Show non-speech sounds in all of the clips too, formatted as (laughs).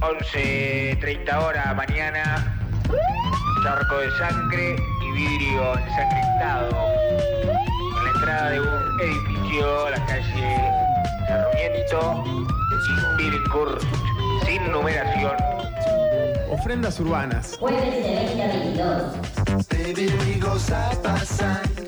11.30 horas mañana, charco de sangre y vidrio ensangrentado. En la entrada de un edificio, la calle Sarmiento y Billincourt, sin numeración. Ofrendas urbanas. Jueves de 20 a 22. Baby, we go side by side.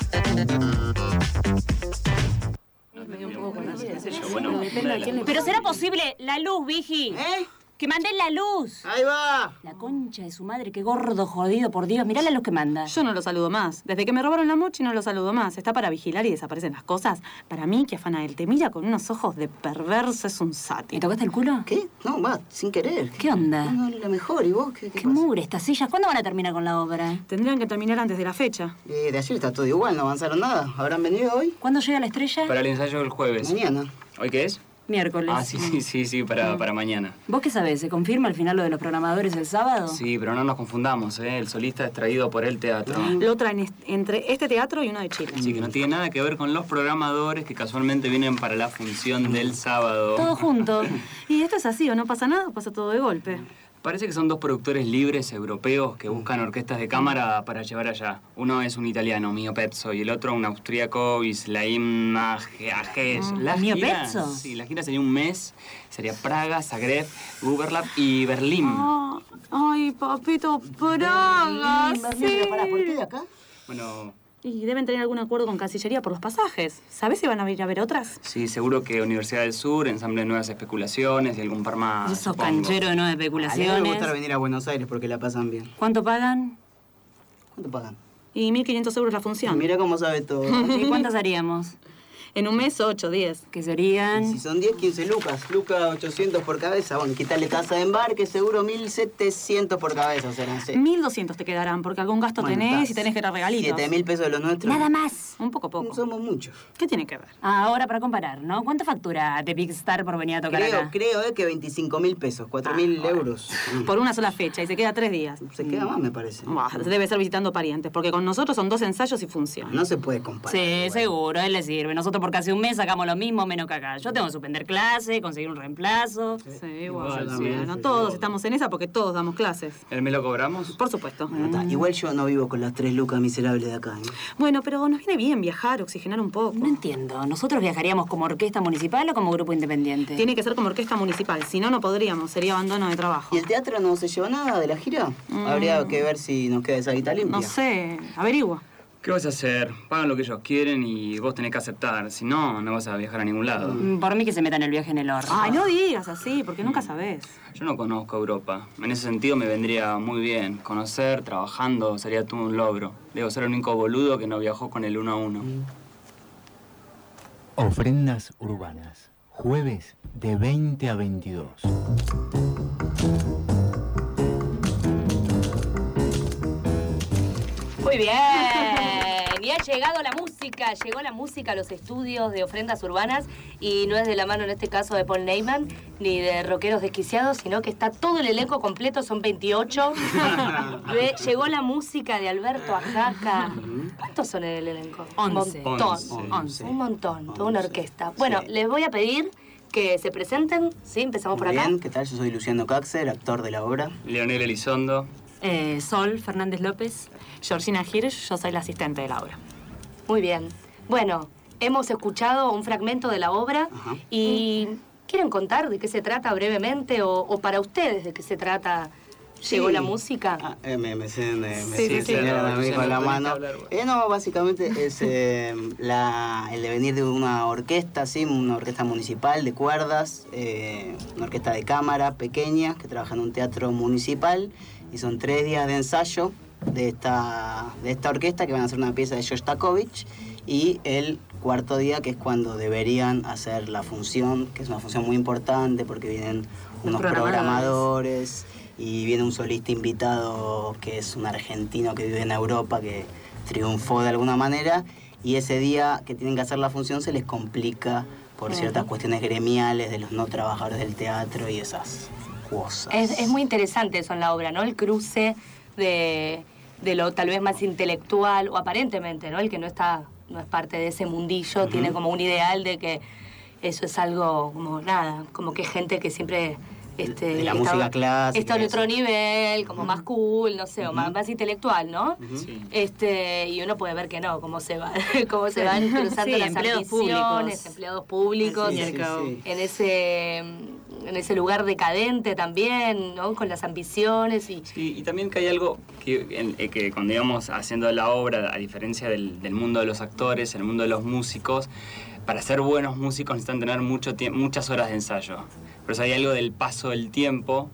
Pero será posible la luz, Vigi. ¿Eh? Que manden la luz. Ahí va. La concha de su madre, qué gordo jodido, por Dios. Mirá la luz que manda. Yo no lo saludo más. Desde que me robaron la mochi no lo saludo más. Está para vigilar y desaparecen las cosas. Para mí, que afana él te mira con unos ojos de perverso, es un ¿Me sátiro. tocaste el culo? ¿Qué? No, va, sin querer. ¿Qué onda? No, no, la mejor. ¿Y vos qué, qué Qué pasa? mugre estas sillas. ¿Cuándo van a terminar con la obra? Tendrían que terminar antes de la fecha. Eh, de ayer está todo igual, no avanzaron nada. ¿Habrán venido hoy? ¿Cuándo llega la estrella? Para el ensayo del jueves. Mañana. ¿Hoy qué es? Miércoles. Ah, sí, sí, sí, sí, para, para mañana. ¿Vos qué sabés? ¿Se confirma al final lo de los programadores el sábado? Sí, pero no nos confundamos, ¿eh? El solista es traído por el teatro. Lo traen est- entre este teatro y uno de Chile. Así que no tiene nada que ver con los programadores que casualmente vienen para la función del sábado. Todo junto. (laughs) Y esto es así, o no pasa nada, pasa todo de golpe. Parece que son dos productores libres europeos que buscan orquestas de cámara para llevar allá. Uno es un italiano, Mio Pezzo, y el otro un austríaco, Islaim. La ¿Mio gira- Pezzo? Sí, la gira sería un mes. Sería Praga, Zagreb, Guberlap y Berlín. Ah, ay, papito, Praga, sí. Pará, ¿por qué de acá? Bueno, Y deben tener algún acuerdo con Cancillería por los pasajes. ¿Sabes si van a ir a ver otras? sí, seguro que Universidad del Sur, Ensamble de Nuevas Especulaciones y algún par más. Esos supongo. cancheros de no A mí me especulaciones. gusta venir a Buenos Aires porque la pasan bien. ¿Cuánto pagan? ¿Cuánto pagan? Y 1.500 euros la función. Mira cómo sabe todo. (laughs) ¿Y cuántas haríamos? En un mes, 8, 10. Que serían... Si son 10, 15 lucas. Lucas 800 por cabeza. Bueno, quitarle tasa de embarque, seguro 1700 por cabeza serán. sí. 1.200 te quedarán, porque algún gasto Bueno, tenés y tenés que dar regalitos. 7 mil pesos de los nuestros. Nada más. Un poco a poco. Somos muchos. ¿Qué tiene que ver? Ahora para comparar, ¿no? ¿Cuánto factura Big Star por venir a tocar Creo, acá? creo eh, que 25 mil pesos, 4 Ah, mil euros. Por una sola fecha y se queda tres días. Se queda más, me parece. Buah, debe ser visitando parientes, porque con nosotros son dos ensayos y funciona. No se puede comparar. Sí, igual. seguro, él le sirve. Nosotros por casi un mes sacamos lo mismo, menos que acá. Yo tengo que suspender clase, conseguir un reemplazo. Sí, igual. Igual, sí, también, no sí, todos sí. estamos en esa porque todos damos clases. ¿El me lo cobramos? Por supuesto. Igual yo no vivo con las tres lucas miserables de acá. ¿eh? Bueno, pero nos viene bien viajar, oxigenar un poco. No entiendo, ¿nosotros viajaríamos como orquesta municipal o como grupo independiente? Tiene que ser como orquesta municipal, si no, no podríamos, sería abandono de trabajo. ¿Y el teatro no se llevó nada de la gira? Habría que ver si nos queda esa guita limpia. No sé, averigua. ¿Qué vas a hacer? Pagan lo que ellos quieren y vos tenés que aceptar. Si no, no vas a viajar a ningún lado. Mm, Por mí que se metan el viaje en el horno. Ay, no digas así, porque nunca sabes. Yo no conozco Europa. En ese sentido me vendría muy bien. Conocer, trabajando, sería todo un logro. Debo ser el único boludo que no viajó con el uno a uno. Ofrendas urbanas. Jueves de 20 a 22. Muy bien. Llegado la música, llegó la música a los estudios de ofrendas urbanas y no es de la mano en este caso de Paul Neyman ni de rockeros desquiciados, sino que está todo el elenco completo, son 28. (laughs) Ve- llegó la música de Alberto Ajaca. ¿Cuántos son en el elenco? Once. Un montón. Un montón, toda una orquesta. Bueno, Sí. les voy a pedir que se presenten, ¿sí? Empezamos por acá. bien, ¿qué tal? Yo soy Luciano Caxer, actor de la obra. Leonel Elizondo. Eh, Sol Fernández López. Georgina Hirsch, yo soy la asistente de la obra. Muy bien. Bueno, hemos escuchado un fragmento de la obra Ajá. y ¿quieren contar de qué se trata brevemente o, o para ustedes de qué se trata? ¿Llegó Sí. la música? Ah, eh, me, me, se- me, me Sí, se- sí, sí. señalan a mí con la mano. hablar, vos. Eh, no, básicamente es eh, la, el devenir de una orquesta, ¿sí? una orquesta municipal de cuerdas, eh, una orquesta de cámara pequeña que trabaja en un teatro municipal y son tres días de ensayo de esta, de esta orquesta que van a hacer una pieza de Shostakovich y el cuarto día que es cuando deberían hacer la función, que es una función muy importante porque vienen unos programadores. programadores y viene un solista invitado que es un argentino que vive en Europa que triunfó de alguna manera y ese día que tienen que hacer la función se les complica por ciertas cuestiones gremiales de los no trabajadores del teatro y esas cosas. Es, es muy interesante eso en la obra, ¿no? El cruce de, de lo tal vez más intelectual o aparentemente, ¿no? El que no está, no es parte de ese mundillo, tiene como un ideal de que eso es algo como nada, como que gente que siempre este, De la estaba- música clásica Está en otro nivel, como más cool, no sé, o más, más intelectual, ¿no? Sí. Este, y uno puede ver que no, cómo se va, (laughs) cómo se van cruzando Sí, las empleados públicos. empleados públicos, Sí, sí, en, ese en ese lugar decadente también, ¿no? Con las ambiciones y Sí, y también que hay algo que, en- eh, que cuando íbamos haciendo la obra, a diferencia del, del mundo de los actores, el mundo de los músicos, para ser buenos músicos necesitan tener mucho muchas horas de ensayo. Por eso hay algo del paso del tiempo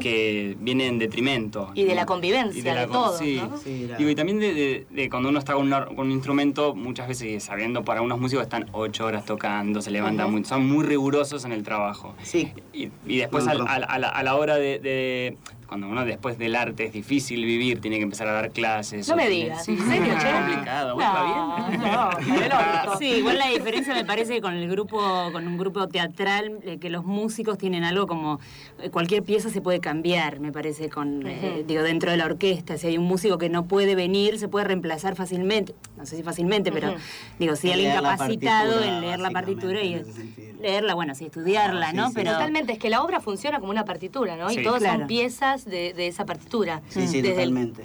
que viene en detrimento. Y de la convivencia, de con- todo, Sí, ¿no? Sí, la- Digo, y también de, de- de cuando uno está con, una- con un instrumento, muchas veces sabiendo para unos músicos están ocho horas tocando, se levantan, muy- son muy rigurosos en el trabajo. Sí, Y, y después al- al- a, la, a la hora de, de- Cuando uno después del arte es difícil vivir, tiene que empezar a dar clases. No me digas, Sí, ¿en serio, es complicado. ¿Vos está bien? No, no. (laughs) Sí, igual la diferencia me parece que con el grupo, con un grupo teatral, eh, que los músicos tienen algo como eh, cualquier pieza se puede cambiar, me parece, con eh, digo dentro de la orquesta. Si hay un músico que no puede venir, se puede reemplazar fácilmente. No sé si fácilmente, pero digo, si En alguien capacitado en leer la partitura y leerla, bueno, sí, estudiarla, Sí, ¿no? sí. Pero Totalmente, es que la obra funciona como una partitura, ¿no? Sí. y todos Claro. son piezas de, de esa partitura. sí, sí, Desde el- totalmente.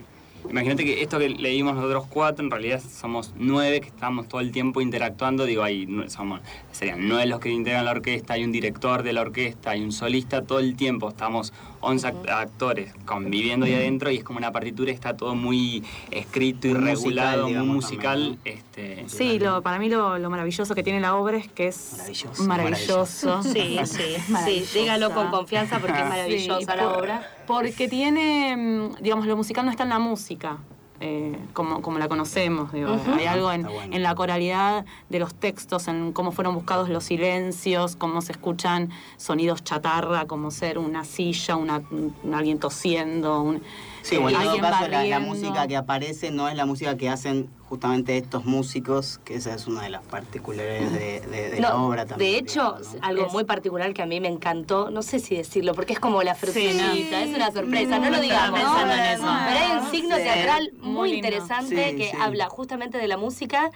Imagínate que esto que leímos nosotros cuatro, en realidad somos nueve que estamos todo el tiempo interactuando. Digo, hay, nue- somos, serían nueve los que integran la orquesta, hay un director de la orquesta, hay un solista, todo el tiempo estamos 11 act- actores conviviendo ahí adentro y es como una partitura, está todo muy escrito y Muy musical, regulado, muy musical. también, este, Sí, lo, para mí lo, lo maravilloso que tiene la obra es que es Maravilloso, maravilloso. Sí, sí, (laughs) sí, dígalo con confianza porque es (laughs) maravillosa Sí, la por- obra. Porque tiene, mm, digamos, lo musical no está en la música. eh, como, como la conocemos, digo. Hay algo en, bueno. en la coralidad de los textos, en cómo fueron buscados los silencios, cómo se escuchan sonidos chatarra, como ser una silla, una, un- alguien tosiendo, un, Sí, eh, bueno, en todo alguien caso, la, música que aparece no es la música que hacen justamente estos músicos, que esa es una de las particularidades de, de- de la obra también. de hecho, digamos, ¿no? algo Es- muy particular que a mí me encantó, no sé si decirlo, porque es como la frutillita, es una sorpresa, no, No lo digamos. pensando en eso. Pero hay un signo Sí. teatral Muy interesante Sí, que sí. habla justamente de la música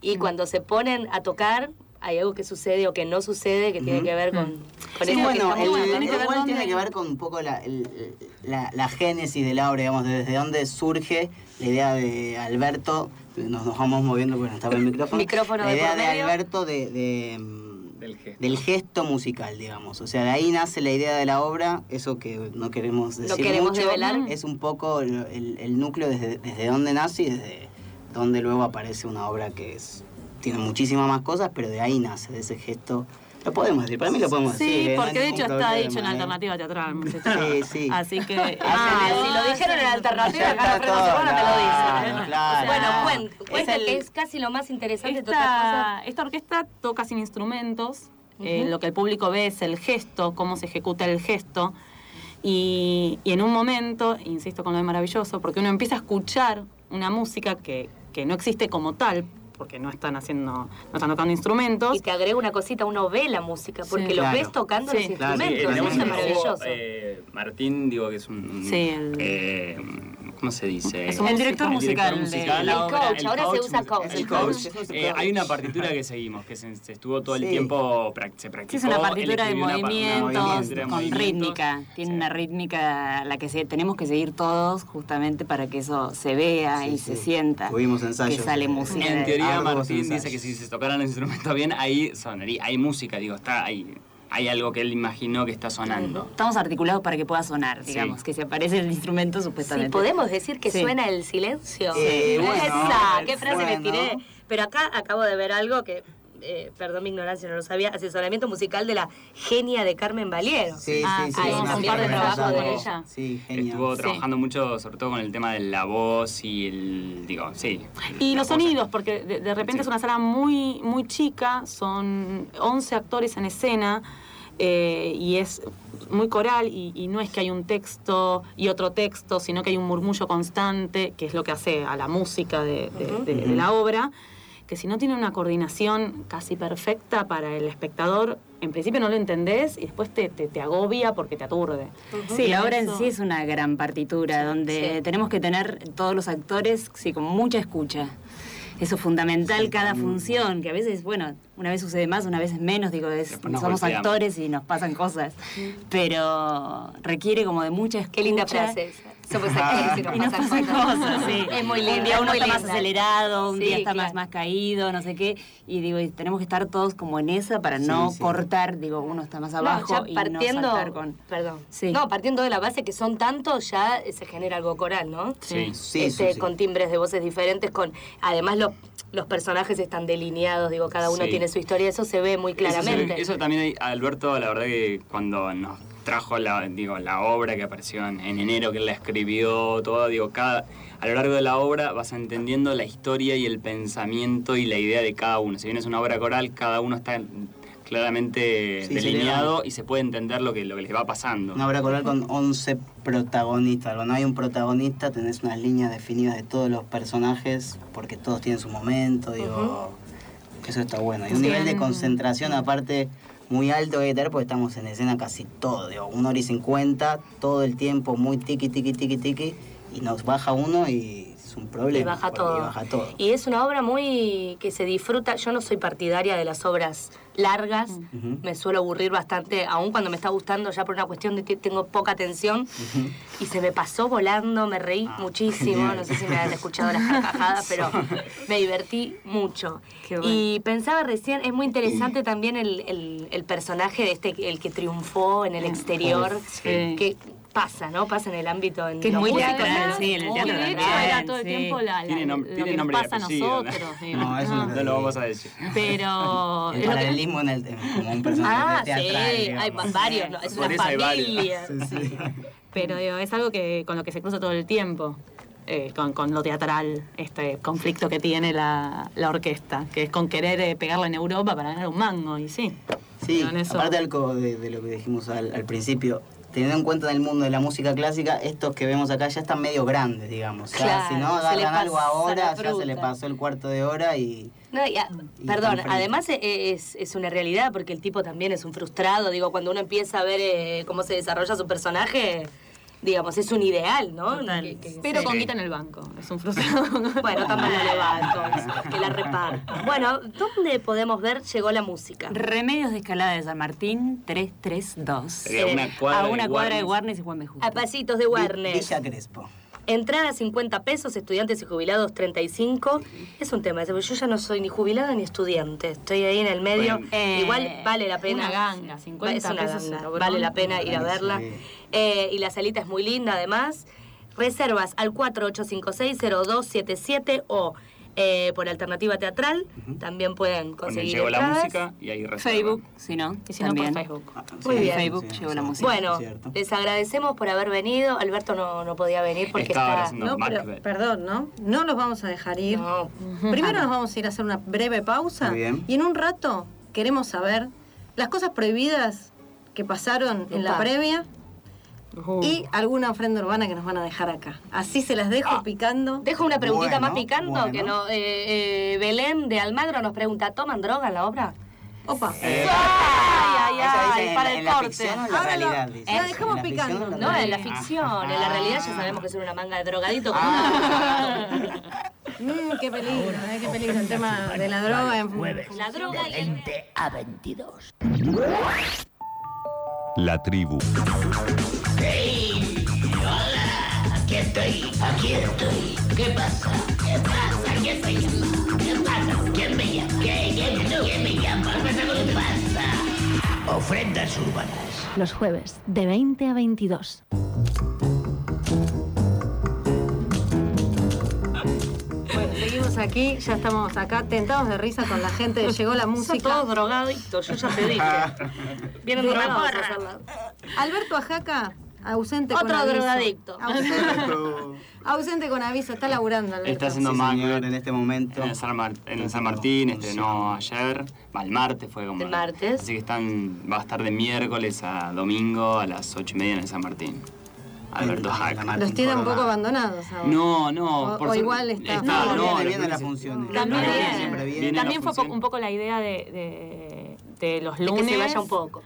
y cuando se ponen a tocar hay algo que sucede o que no sucede que tiene que ver con, con Sí, bueno, que el- estamos tiene que ver igual dónde- tiene que ver con un poco la, el- la, la génesis de la obra, digamos, desde dónde surge la idea de Alberto, nos, nos vamos moviendo porque no estaba el micrófono, Micrófono la de idea de. Alberto de, de, mm, Del gesto. del gesto musical, digamos. O sea, de ahí nace la idea de la obra, eso que no queremos decir queremos mucho, develar. es un poco el núcleo desde, desde dónde nace y desde dónde luego aparece una obra que es tiene muchísimas más cosas, pero de ahí nace, de ese gesto. Lo podemos decir, para mí lo podemos decir. Sí, eh, porque de hecho está problema, dicho en ¿eh? alternativa teatral. (laughs) Sí, sí. Así que. (laughs) Ah, si lo dijeron en alternativa, acá la Urbana te lo claro, dicen. claro. Bueno, cuenta, es cuenta el- que es casi lo más interesante de todas las Esta, cosas. esta orquesta toca sin instrumentos. eh, lo que el público ve es el gesto, cómo se ejecuta el gesto. Y, y en un momento, insisto con lo de maravilloso, porque uno empieza a escuchar una música que, que no existe como tal, porque no están haciendo, no están tocando instrumentos. Y te agrego una cosita, uno ve la música, porque Sí. los Claro. ves tocando Sí. los Claro, Sí, instrumentos, tenemos eso es maravilloso. eh, Martín, digo que es un. un- Sí, el- eh, ¿Cómo se dice? El director El musical, director de musical. El obra. coach, ahora se usa coach. El El el Eh, hay una partitura que seguimos, que se, se estuvo todo el Sí. tiempo, se practicó. Sí, es una partitura de una movimientos, de con movimientos. rítmica. Tiene Sí. una rítmica la que se- tenemos que seguir todos justamente para que eso se vea Sí, y sí. se sienta. Tuvimos ensayos. Que sale música. En teoría, Martín ensayos. dice que si se tocaran los instrumentos bien, ahí sonaría, hay música, digo, está ahí. Hay algo que él imaginó que está sonando. Estamos articulados para que pueda sonar, Sí. digamos, que si aparece el instrumento Sí, supuestamente. podemos decir que Sí. suena el silencio. (laughs) Bueno, Esa, qué frase me tiré. Pero acá acabo de ver algo que, eh, perdón mi ignorancia, no lo sabía, asesoramiento musical de la genia de Carmen Valiero. Sí, Ah, sí, sí, un par de fiesta trabajos de ella. Sí, genial. Estuvo Sí. trabajando mucho, sobre todo con el tema de la voz y el. Digo, sí. Y los voz. sonidos, porque de, de repente Sí. es una sala muy, muy chica, son 11 actores en escena eh, y es muy coral y, y no es que hay un texto y otro texto, sino que hay un murmullo constante, que es lo que hace a la música de, de- de- de la obra, que si no tiene una coordinación casi perfecta para el espectador, en principio no lo entendés y después te, te, te agobia porque te aturde. Sí, la obra en sí es una gran partitura, donde Sí. tenemos que tener todos los actores, sí, con mucha escucha. eso es fundamental cada función, que a veces, bueno, una vez sucede más, una vez es menos, digo, es- somos golpeamos. actores y nos pasan cosas, pero requiere como de mucha escucha. Qué linda frase esa. Somos actores y nos Y nos pasan pasan cosas. cosas, sí. Es muy linda. Un día uno está más acelerado, un Sí, día está más, claro. más caído, no sé qué. Y digo, y tenemos que estar todos como en esa para no sí. cortar, digo, uno está más No, abajo ya y partiendo, no saltar con... perdón. Sí. No, partiendo de la base que son tantos, ya eh, se genera algo coral, ¿no? Sí. Sí, Este, sí, sí. con timbres de voces diferentes, con además los, los personajes están delineados, digo, cada uno Sí. tiene su historia, eso se ve muy Eso, claramente. eso también, hay- Alberto, la verdad que cuando nos trajo la, digo, la obra que apareció en, en enero, que él la escribió, todo, digo, cada, a lo largo de la obra vas entendiendo la historia y el pensamiento y la idea de cada uno. Si bien es una obra coral, cada uno está claramente Sí, delineado y se puede entender lo que, lo que les va pasando. Una obra coral con 11 protagonistas. Cuando hay un protagonista tenés unas líneas definidas de todos los personajes porque todos tienen su momento, digo, eso está bueno. Y un Sí. nivel de concentración aparte muy alto que porque estamos en escena casi todo, digo, una hora y cincuenta, todo el tiempo muy tiki, tiki, tiki, tiki, y nos baja uno y es un problema. Y baja todo. baja todo. Y es una obra muy que se disfruta. Yo no soy partidaria de las obras largas. Me suelo aburrir bastante, aun cuando me está gustando ya por una cuestión de que tengo poca atención. Y se me pasó volando, me reí Ah, muchísimo. genial. No sé si me han escuchado las carcajadas, pero (laughs) me divertí mucho. Bueno. Y pensaba recién, es muy interesante también el, el- el personaje de este, el que triunfó en el exterior. Sí. Que pasa, ¿no? Pasa en el ámbito en Que es muy teatral, sí, en el teatro de hecho era todo el sí. tiempo la, la- Tiene nom- lo tiene que nos nombre pasa a nosotros. No, eso no No lo vamos a decir. Pero El lo que- paralelismo en el como un personaje Ah, sí, hay varios, ¿no? es Por una familia. Pero digo, es algo que con lo que se cruza todo el tiempo, eh, con, con lo teatral, este conflicto que tiene la, la orquesta, que es con querer eh, pegarla en Europa para ganar un mango, y sí. Sí, Digo, en eso- aparte de, de lo que dijimos al, al principio, teniendo en cuenta en el mundo de la música clásica, estos que vemos acá ya están medio grandes, digamos. Claro, si no agarran algo ahora, ya se le pasó el cuarto de hora y... No, y a- Y perdón, además e- es, es una realidad porque el tipo también es un frustrado. Digo, cuando uno empieza a ver eh, cómo se desarrolla su personaje, digamos, es un ideal, ¿no? Total. Que- que- Pero sí. con guita en el banco, es un frustrado. (laughs) Bueno, no le va entonces, que la reparta. Bueno, ¿dónde podemos ver llegó la música? Remedios de Escalada de San Martín, 332. Sería una Eh, cuadra a de una cuadra de Warnes. Warnes y Juan B. Justo. A pasitos de Warner. Villa Crespo. Entrada 50 pesos, estudiantes y jubilados 35. Es un tema, ese, porque yo ya no soy ni jubilada ni estudiante. Estoy ahí en el medio. Bueno. Eh, Igual vale la pena. una ganga, 50 es una pesos, ganga. Vale la pena ir a verla. Sí. Eh, y la salita es muy linda además. Reservas al 4856-0277 o eh, por alternativa teatral. También pueden conseguir llegó la música y ahí reserva. Facebook, si no, y si no, por Facebook. Muy Sí, bien. Facebook llegó la música. Bueno, Cierto. les agradecemos por haber venido. Alberto no, no podía venir porque Estaba está... No, pero, perdón, ¿no? No los vamos a dejar ir. No. Primero nos vamos a ir a hacer una breve pausa. Muy bien. Y en un rato queremos saber las cosas prohibidas que pasaron en la previa Uh. y alguna ofrenda urbana que nos van a dejar acá. Así se las dejo Ah. picando. Dejo una preguntita Bueno, más picando, bueno. que no, eh, eh, Belén de Almagro nos pregunta, ¿toman droga en la obra? Opa. Eh, ay, ay, Esa dice ay, en para la- el en la corte. en la Ahora lo- realidad, dice. la dejamos ¿En la ficción picando. en la No, en la realidad? ficción, en la realidad ya sabemos que son una manga de drogadito. como- (laughs) Mm, qué peligro, eh, qué peligro el tema de la droga. en- La droga y el... a 22. La tribu. Aquí estoy, aquí estoy. ¿Qué pasa? ¿Qué pasa? ¿Quién me llama? ¿Qué pasa? ¿Quién me llama? ¿Qué? ¿Quién, ¿Quién me llama? ¿Qué pasa? Ofrendas urbanas. Los jueves, de 20 a 22. Aquí, ya estamos acá tentados de risa con la gente Llegó la Son Música. todos drogadictos, yo ya te dije. Vienen De drogados a porra. hacerla. Alberto Ajaca, ausente con Otro aviso. drogadicto. Ausente, ausente con aviso, está laburando Alberto. Está haciendo Sí, señor, en este momento. en San, Mar- en San Martín, este, no ayer, va, el martes fue como. El martes. Así que están, va a estar de miércoles a domingo a las ocho y media en el San Martín. Alberto La Hack. Los tiene un poco abandonados ahora. No, no. O- por o igual está- No, no, viene. También, también fue un poco la idea de, de- este, los que lunes. se vaya un poco.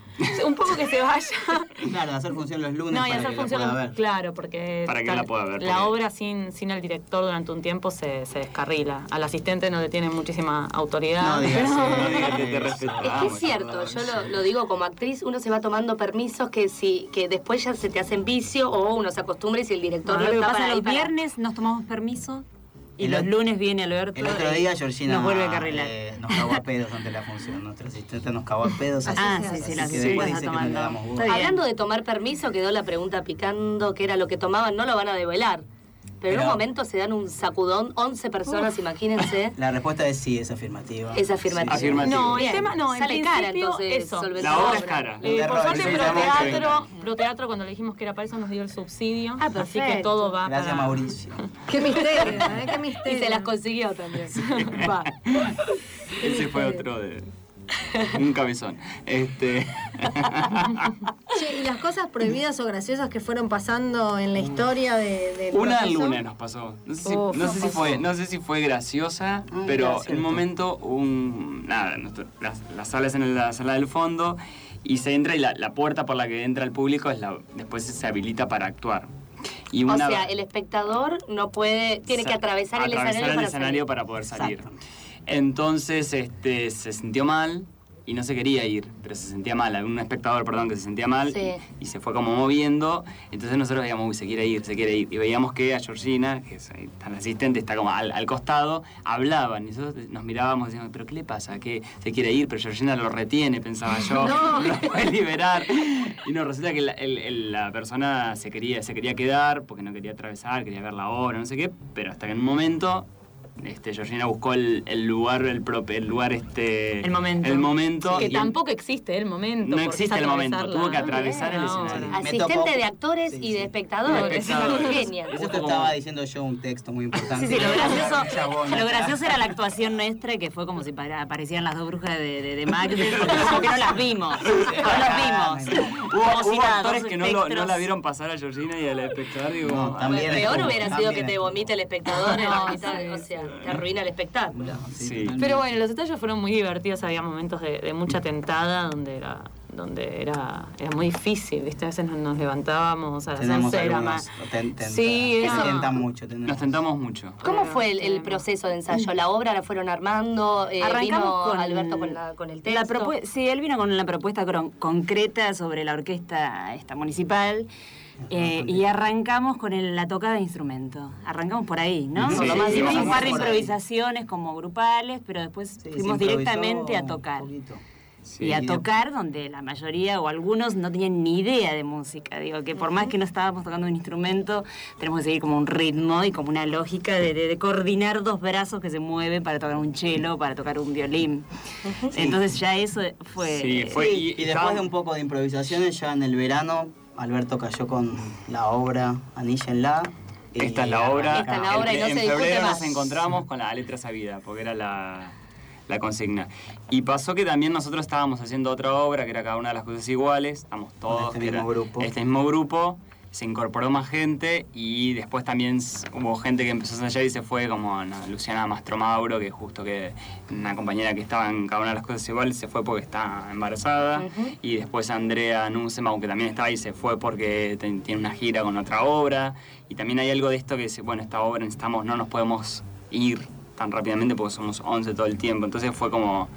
Un poco que se vaya. (laughs) Claro, hacer función los lunes No, y hacer que la función, pueda ver. claro, porque Para que la pueda ver, la obra sin, sin el director durante un tiempo se, se descarrila. Al asistente no le tiene muchísima autoridad. No digas, pero- No (laughs) digas que te Es que es cierto, yo lo, lo digo como actriz, uno se va tomando permisos que si que después ya se te hacen vicio o uno se acostumbra y si el director no lo que está pasa para los para- viernes nos tomamos permiso y El los lunes viene Alberto. El otro día Georgina nos vuelve a carrilar. eh, nos cagó a pedos ante la función. Nuestra asistente nos cagó a pedos. así Ah, que- sí, sí, así la. Hablando de tomar permiso, quedó la pregunta picando, que era lo que tomaban, no lo van a develar. Pero, en un momento se dan un sacudón, 11 personas, imagínense. (laughs) La respuesta es sí, es afirmativa. Es afirmativa. Sí. Afirmativa. No, el tema, no, en sale cara, entonces, eso. La obra es cara. Eh, por suerte, Proteatro, Proteatro, cuando le dijimos que era para eso, nos dio el subsidio. Ah, así que todo va Gracias, para... Mauricio. (laughs) Qué misterio, ¿eh? Qué Y misterio. se las consiguió también. Va. Ese fue otro de. Un cabezón. Este. (laughs) Che, ¿y las cosas prohibidas o graciosas que fueron pasando en la historia de, del Una proceso? luna nos pasó. No sé si, Uf, no sé si pasó. fue, no sé si fue graciosa, Ah, pero en un momento un nada, nuestro- las, las salas en la sala del fondo y se entra y la, la puerta por la que entra el público es la después se habilita para actuar. Y O sea, el espectador no puede, tiene que sa- atravesar, el escenario, el para escenario salir. para poder salir. Entonces este, se sintió mal y no se quería ir, pero se sentía mal. Un espectador, perdón, que se sentía mal Sí. y se fue como moviendo. Entonces nosotros veíamos, uy, se quiere ir, se quiere ir. Y veíamos que a Georgina, que es está la asistente, está como al, al costado, hablaban. Y nosotros nos mirábamos y decíamos, ¿pero qué le pasa? que se quiere ir? Pero Georgina lo retiene, pensaba yo. (laughs) No. (laughs) lo puede liberar. Y nos resulta que la, el- el- la persona se quería, se quería quedar porque no quería atravesar, quería ver la obra, no sé qué. Pero hasta que en un momento este, Georgina buscó el, el lugar, el, propio, el lugar, este... El momento. El momento. Que y el- existe el momento. No existe el momento, tuvo que atravesar el No, escenario. Asistente tocó- de actores Sí, y de espectadores. De espectadores. Genial. Justo como- estaba diciendo yo un texto muy importante. Sí, sí, lo gracioso, lo gracioso era la actuación nuestra, que fue como si aparecían las dos brujas de, de, de Macbeth, porque como que no las vimos. No las vimos. Hubo, Como si hubo nada, actores que no, lo- no la vieron pasar a Georgina y al espectador. Digo, No, ah, también Peor hubiera sido que te vomite el espectador en la No, mitad, sí, o sea, te arruina el espectáculo. Sí. Pero bueno, los ensayos fueron muy divertidos, había momentos de, de mucha tentada donde era donde era, era muy difícil, ¿viste? A veces nos, nos levantábamos a las Tenemos 11 de la algunos, mañana. ten- ten- Sí, que eso- tentan mucho. tenemos. Nos tentamos mucho. ¿Cómo fue el, el proceso de ensayo? ¿La obra la fueron armando? Eh, Arrancamos vino con Alberto con, la, con el texto. La sí, él vino con la propuesta cron- concreta sobre la orquesta esta municipal. Eh, y arrancamos con el- la tocada de instrumento. Arrancamos por ahí, ¿no? Sí, Por lo más- sí, hicimos un par de improvisaciones como grupales, pero después Sí, fuimos directamente a tocar. Sí. y a tocar donde la mayoría o algunos no tenían ni idea de música. Digo, que por más que no estábamos tocando un instrumento, tenemos que seguir como un ritmo y como una lógica de, de- de coordinar dos brazos que se mueven para tocar un cello, para tocar un violín. Entonces ya eso fue... Sí, fue- Sí, y- y, después de un poco de improvisaciones, ya en el verano, Alberto cayó con la obra Aníllenla. Esta es la obra. Esta es la obra y no en, se febrero más. nos encontramos con la letra sabida, porque era la, la consigna. Y pasó que también nosotros estábamos haciendo otra obra, que era cada una de las cosas iguales. Estamos todos. este era mismo grupo. Este mismo grupo. Se incorporó más gente y después también hubo gente que empezó a ensayar y se fue, como no, Luciana Mastromauro, que justo que una compañera que estaba en cada una de las cosas iguales se fue porque está embarazada. Y después Andrea Nussema, aunque también estaba ahí, se fue porque tiene una gira con otra obra. Y también hay algo de esto que dice, bueno, esta obra necesitamos, no nos podemos ir tan rápidamente porque somos 11 todo el tiempo. Entonces fue como,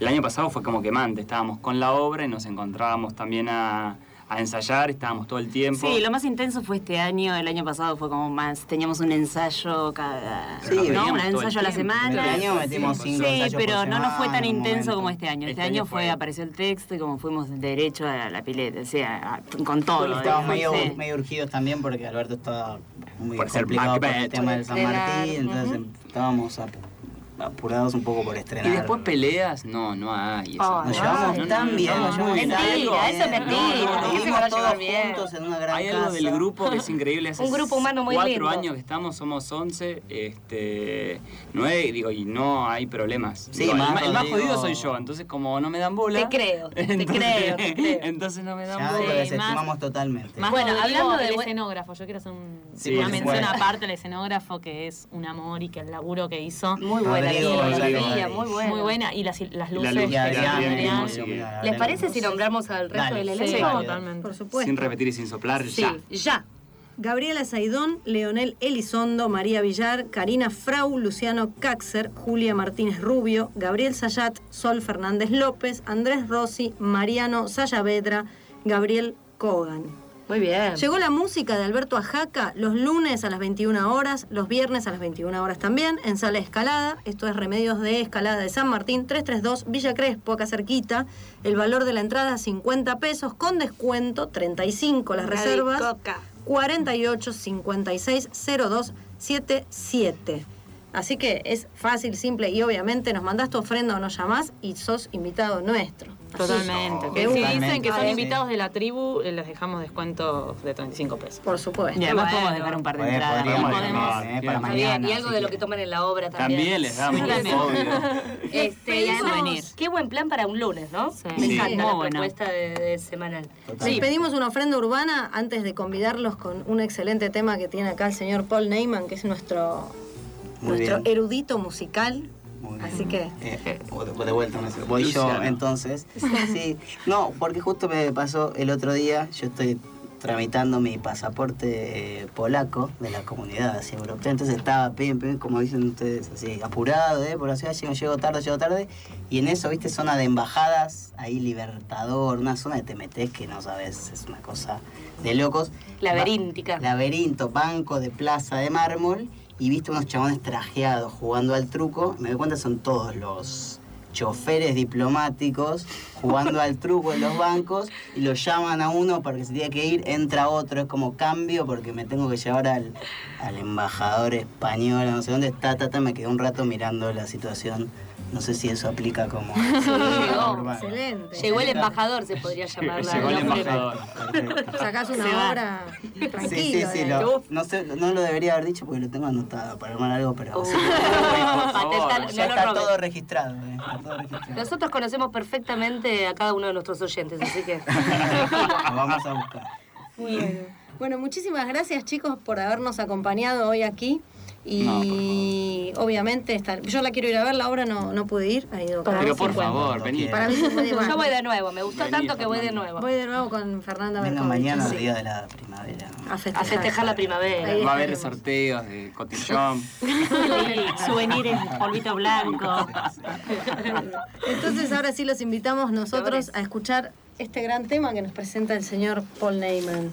el año pasado fue como quemante, estábamos con la obra y nos encontrábamos también a, a ensayar, estábamos todo el tiempo. Sí, lo más intenso fue este año, el año pasado fue como más, teníamos un ensayo cada, Sí, ¿no? un ensayo a la semana. Este año metimos cinco Sí, pero no nos fue tan intenso como este año. Este, Este año año fue, fue- apareció el texto y como fuimos derecho a la pileta, o sea, a- con todo. Estábamos medio, Sí. medio urgidos también porque Alberto estaba muy Por ser complicado con el tema del San Martín, entonces estábamos ap- apurados un poco por estrenar. Y después peleas, no, no hay. eso. Oh, Nos no, llevamos no, tan no, bien, no. nos llevamos Mentira, tan bien. eso es mentira, No, no, ¿por qué se va a vivimos llevar todos bien? juntos en una gran Hay casa. algo del grupo que es increíble. (laughs) hace Un grupo humano muy cuatro lindo. años que estamos, somos 11, este, nueve, digo, y no hay problemas. Sí, Digo, más el más jodido soy yo, entonces como no me dan bola... Te creo, te (laughs) creo, te creo. (laughs) Entonces no me dan Ya bola. lo Sí, desestimamos más- totalmente. Más Bueno, hablando hablando de del escenógrafo, yo quiero hacer un- Sí, una mención aparte al escenógrafo que es un amor y que el laburo que hizo. Muy bueno. Rodrigo muy buena. Muy buena. Y las, las La luces. luz, ¿Les parece si nombramos al resto Dale, del elenco? Totalmente. Por supuesto. Sin repetir y sin soplar, Sí, ya. ya. Gabriela Saidón, Leonel Elizondo, María Villar, Karina Frau, Luciano Caxer, Julia Martínez Rubio, Gabriel Sayat, Sol Fernández López, Andrés Rossi, Mariano Sayavedra, Gabriel Kogan. Muy bien. Llegó la música de Alberto Ajaca los lunes a las 21 horas, los viernes a las 21 horas también, en Sala Escalada. Esto es Remedios de Escalada de San Martín, 332 Villa Crespo, acá cerquita. El valor de la entrada 50 pesos, con descuento 35 las reservas. 48 56 02 77. Así que es fácil, simple y obviamente nos mandás tu ofrenda o nos llamás y sos invitado nuestro. Totalmente. Que si dicen que son Sí. invitados de la tribu, les dejamos descuentos de 35 pesos. Por supuesto. Y además Bueno. podemos dejar un par de entradas. podemos. eh, para mañana. y algo si de lo que toman en la obra también. También les damos, obvio. Este, y además, Souvenir. qué buen plan para un lunes, ¿no? Sí. Me Sí. encanta Muy la bueno. propuesta de, de semanal. Total. Les pedimos una ofrenda urbana antes de convidarlos con un excelente tema que tiene acá el señor Paul Neyman, que es nuestro, Muy nuestro bien. erudito musical. Así que Eh, de, de vuelta, voy Luciano. yo entonces. Sí, no, porque justo me pasó el otro día, yo estoy tramitando mi pasaporte polaco de la comunidad así, europea, entonces estaba, pim, pim, como dicen ustedes, así, apurado, ¿eh? por la ciudad, llego, llego tarde, llego tarde, y en eso, viste, zona de embajadas, ahí Libertador, una zona que te metes que no sabes, es una cosa de locos. Laberíntica. Laberinto, banco de plaza de mármol y viste unos chabones trajeados jugando al truco. Me doy cuenta son todos los choferes diplomáticos jugando al truco en los bancos y lo llaman a uno porque se tiene que ir, entra otro, es como cambio porque me tengo que llevar al, al embajador español, no sé dónde está, tata, me quedé un rato mirando la situación. No sé si eso aplica como... (laughs) Llegó. Excelente. Llegó el embajador, se podría llamar. la- Llegó el embajador. Sacás una Se va. obra Sí, sí, sí, lo- no, sé, no lo debería haber dicho porque lo tengo anotado para armar algo, pero Uh, sí, (laughs) ya no lo está todo registrado. eh, está todo registrado. Nosotros conocemos perfectamente a cada uno de nuestros oyentes, así que. (laughs) Lo vamos a buscar. Bueno. Bueno, muchísimas gracias chicos por habernos acompañado hoy aquí. Y obviamente esta- yo la quiero ir a ver, la obra no, no pude ir, ha ido Pero por sí favor, vení. Para mí Yo voy de nuevo, me gustó Vení, tanto que voy de nuevo. Voy de nuevo con Fernanda Venga mañana, sí, día de la primavera. a festejar. A festejar la primavera. Ahí Va a haber sorteos de cotillón. Souvenirs, polvito blanco. Entonces ahora sí los invitamos nosotros a escuchar este gran tema que nos presenta el señor Paul Neyman.